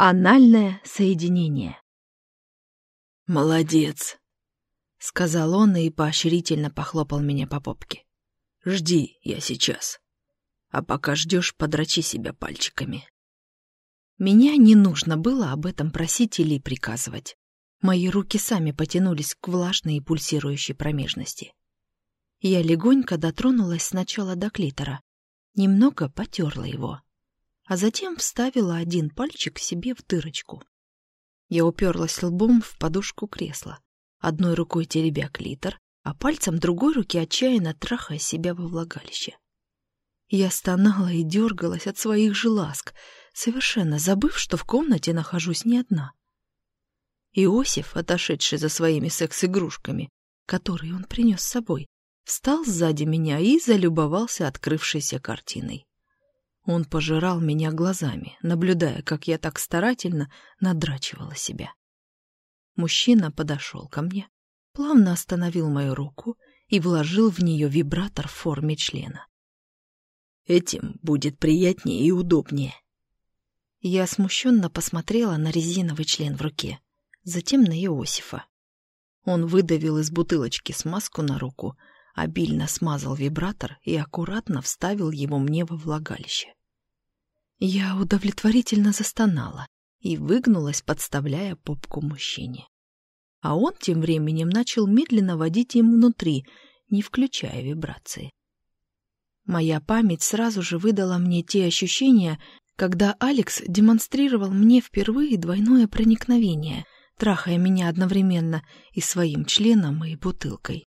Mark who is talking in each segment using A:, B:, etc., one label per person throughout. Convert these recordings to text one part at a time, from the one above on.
A: Анальное соединение.
B: «Молодец», — сказал он и поощрительно похлопал меня по попке. «Жди, я сейчас. А пока ждешь, подрачи себя пальчиками».
A: Меня не нужно было об этом просить или приказывать. Мои руки сами потянулись к влажной и пульсирующей промежности. Я легонько дотронулась сначала до клитора, немного потерла его, а затем вставила один пальчик себе в дырочку. Я уперлась лбом в подушку кресла, одной рукой теребя клитор, а пальцем другой руки отчаянно трахая себя во влагалище. Я стонала и дергалась от своих же ласк, совершенно забыв, что в комнате нахожусь не одна. Иосиф, отошедший за своими секс-игрушками, которые он принес с собой, встал сзади меня и залюбовался открывшейся картиной. Он пожирал меня глазами, наблюдая, как я так старательно надрачивала себя. Мужчина подошел ко мне, плавно остановил мою руку и вложил в нее вибратор в форме члена.
B: «Этим будет приятнее и удобнее»,
A: я смущенно посмотрела на резиновый член в руке, затем на Иосифа. Он выдавил из бутылочки смазку на руку, обильно смазал вибратор и аккуратно вставил его мне во влагалище. Я удовлетворительно застонала и выгнулась, подставляя попку мужчине. А он тем временем начал медленно водить им внутри, не включая вибрации. Моя память сразу же выдала мне те ощущения, когда Алекс демонстрировал мне впервые двойное проникновение, трахая меня одновременно и своим членом, и бутылкой.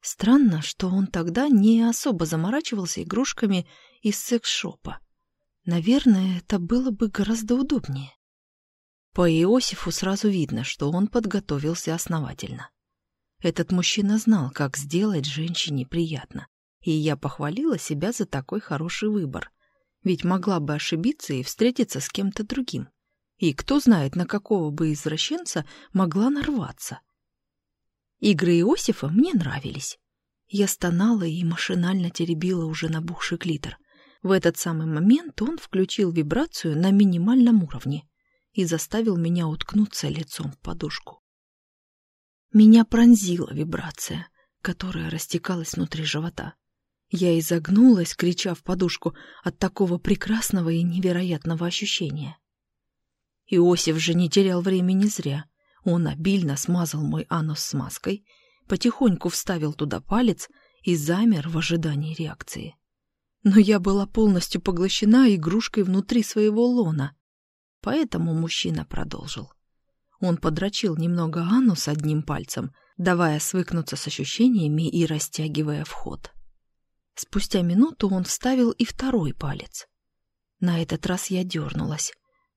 A: Странно, что он тогда не особо заморачивался игрушками из секс-шопа. Наверное, это было бы гораздо удобнее. По Иосифу сразу видно, что он подготовился основательно. Этот мужчина знал, как сделать женщине приятно, и я похвалила себя за такой хороший выбор — ведь могла бы ошибиться и встретиться с кем-то другим. И кто знает, на какого бы извращенца могла нарваться. Игры Иосифа мне нравились. Я стонала и машинально теребила уже набухший клитор. В этот самый момент он включил вибрацию на минимальном уровне и заставил меня уткнуться лицом в подушку. Меня пронзила вибрация, которая растекалась внутри живота. Я изогнулась, крича в подушку от такого прекрасного и невероятного ощущения. Иосиф же не терял времени зря. Он обильно смазал мой анус смазкой, потихоньку вставил туда палец и замер в ожидании реакции. Но я была полностью поглощена игрушкой внутри своего лона. Поэтому мужчина продолжил. Он подрочил немного анус одним пальцем, давая свыкнуться с ощущениями и растягивая вход. Спустя минуту он вставил и второй палец. На этот раз я дернулась,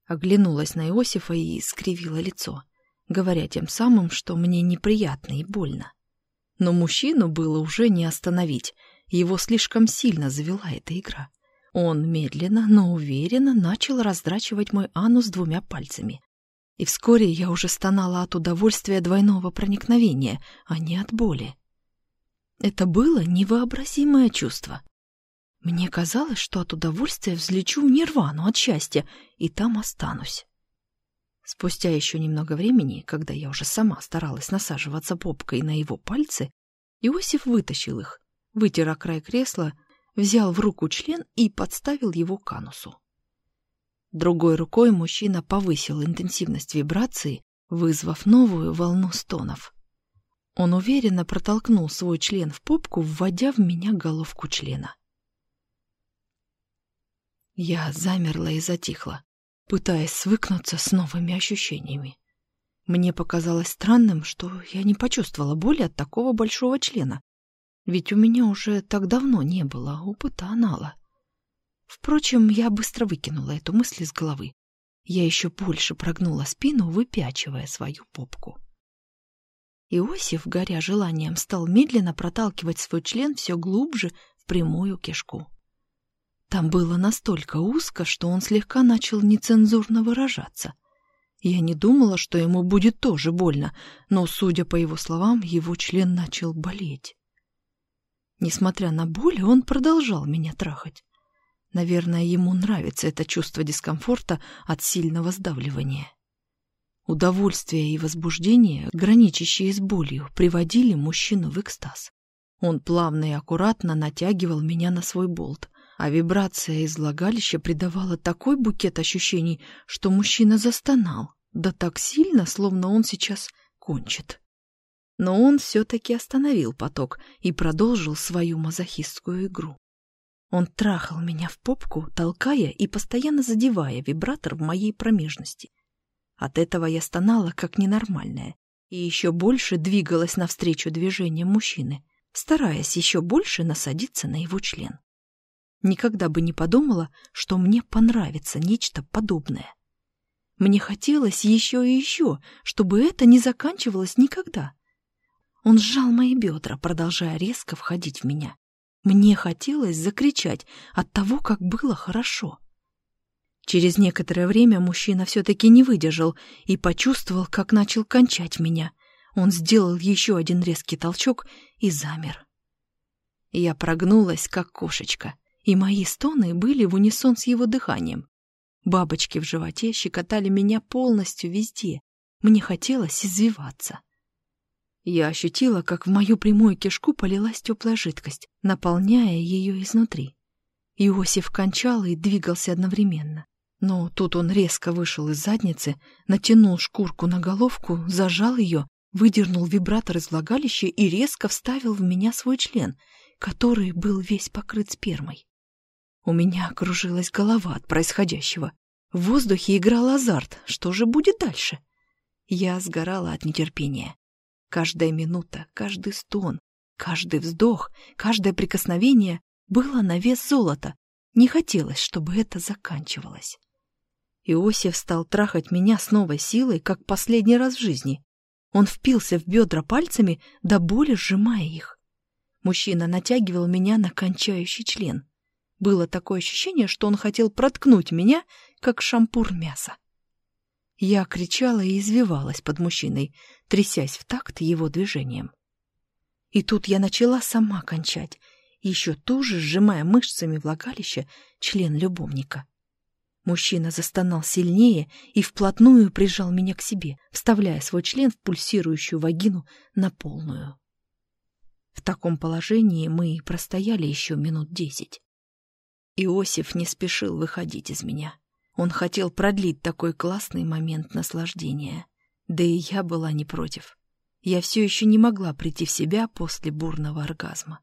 A: оглянулась на Иосифа и скривила лицо, говоря тем самым, что мне неприятно и больно. Но мужчину было уже не остановить, его слишком сильно завела эта игра. Он медленно, но уверенно начал раздрачивать мой анус двумя пальцами. И вскоре я уже стонала от удовольствия двойного проникновения, а не от боли. Это было невообразимое чувство. Мне казалось, что от удовольствия взлечу в нирвану от счастья и там останусь. Спустя еще немного времени, когда я уже сама старалась насаживаться попкой на его пальцы, Иосиф вытащил их, вытер о край кресла, взял в руку член и подставил его к анусу. Другой рукой мужчина повысил интенсивность вибрации, вызвав новую волну стонов. Он уверенно протолкнул свой член в попку, вводя в меня головку члена. Я замерла и затихла, пытаясь свыкнуться с новыми ощущениями. Мне показалось странным, что я не почувствовала боли от такого большого члена, ведь у меня уже так давно не было опыта анала. Впрочем, я быстро выкинула эту мысль из головы. Я еще больше прогнула спину, выпячивая свою попку. Иосиф, горя желанием, стал медленно проталкивать свой член все глубже в прямую кишку. Там было настолько узко, что он слегка начал нецензурно выражаться. Я не думала, что ему будет тоже больно, но, судя по его словам, его член начал болеть. Несмотря на боль, он продолжал меня трахать. Наверное, ему нравится это чувство дискомфорта от сильного сдавливания. Удовольствие и возбуждение, граничащие с болью, приводили мужчину в экстаз. Он плавно и аккуратно натягивал меня на свой болт, а вибрация из влагалища придавала такой букет ощущений, что мужчина застонал, да так сильно, словно он сейчас кончит. Но он все-таки остановил поток и продолжил свою мазохистскую игру. Он трахал меня в попку, толкая и постоянно задевая вибратор в моей промежности — от этого я стонала, как ненормальная, и еще больше двигалась навстречу движениям мужчины, стараясь еще больше насадиться на его член. Никогда бы не подумала, что мне понравится нечто подобное. Мне хотелось еще и еще, чтобы это не заканчивалось никогда. Он сжал мои бедра, продолжая резко входить в меня. Мне хотелось закричать от того, как было хорошо. Через некоторое время мужчина все-таки не выдержал и почувствовал, как начал кончать меня. Он сделал еще один резкий толчок и замер. Я прогнулась, как кошечка, и мои стоны были в унисон с его дыханием. Бабочки в животе щекотали меня полностью везде. Мне хотелось извиваться. Я ощутила, как в мою прямую кишку полилась теплая жидкость, наполняя ее изнутри. Иосиф кончал и двигался одновременно. Но тут он резко вышел из задницы, натянул шкурку на головку, зажал ее, выдернул вибратор из влагалища и резко вставил в меня свой член, который был весь покрыт спермой. У меня кружилась голова от происходящего. В воздухе играл азарт. Что же будет дальше? Я сгорала от нетерпения. Каждая минута, каждый стон, каждый вздох, каждое прикосновение было на вес золота. Не хотелось, чтобы это заканчивалось. Иосиф стал трахать меня с новой силой, как последний раз в жизни. Он впился в бедра пальцами, до боли сжимая их. Мужчина натягивал меня на кончающий член. Было такое ощущение, что он хотел проткнуть меня, как шампур мяса. Я кричала и извивалась под мужчиной, трясясь в такт его движением. И тут я начала сама кончать, еще туже сжимая мышцами влагалища член любовника. Мужчина застонал сильнее и вплотную прижал меня к себе, вставляя свой член в пульсирующую вагину на полную. В таком положении мы простояли еще минут десять. Иосиф не спешил выходить из меня. Он хотел продлить такой классный момент наслаждения. Да и я была не против. Я все еще не могла прийти в себя после бурного оргазма.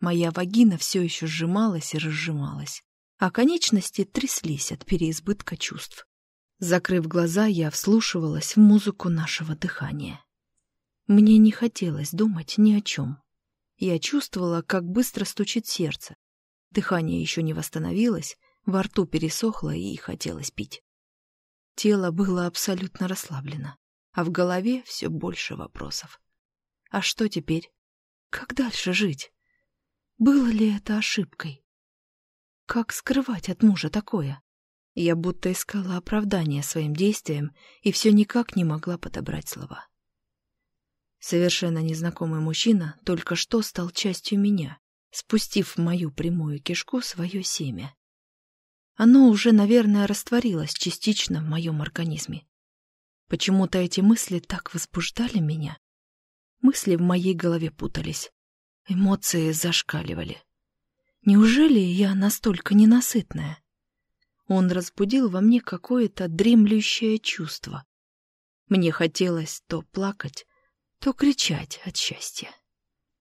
A: Моя вагина все еще сжималась и разжималась а конечности тряслись от переизбытка чувств. Закрыв глаза, я вслушивалась в музыку нашего дыхания. Мне не хотелось думать ни о чем. Я чувствовала, как быстро стучит сердце. Дыхание еще не восстановилось, во рту пересохло и хотелось пить. Тело было абсолютно расслаблено, а в голове все больше вопросов. А что теперь? Как дальше жить? Было ли это ошибкой? Как скрывать от мужа такое? Я будто искала оправдание своим действиям и все никак не могла подобрать слова. Совершенно незнакомый мужчина только что стал частью меня, спустив в мою прямую кишку свое семя. Оно уже, наверное, растворилось частично в моем организме. Почему-то эти мысли так возбуждали меня. Мысли в моей голове путались, эмоции зашкаливали. Неужели я настолько ненасытная? Он разбудил во мне какое-то дремлющее чувство. Мне хотелось то плакать, то кричать от счастья.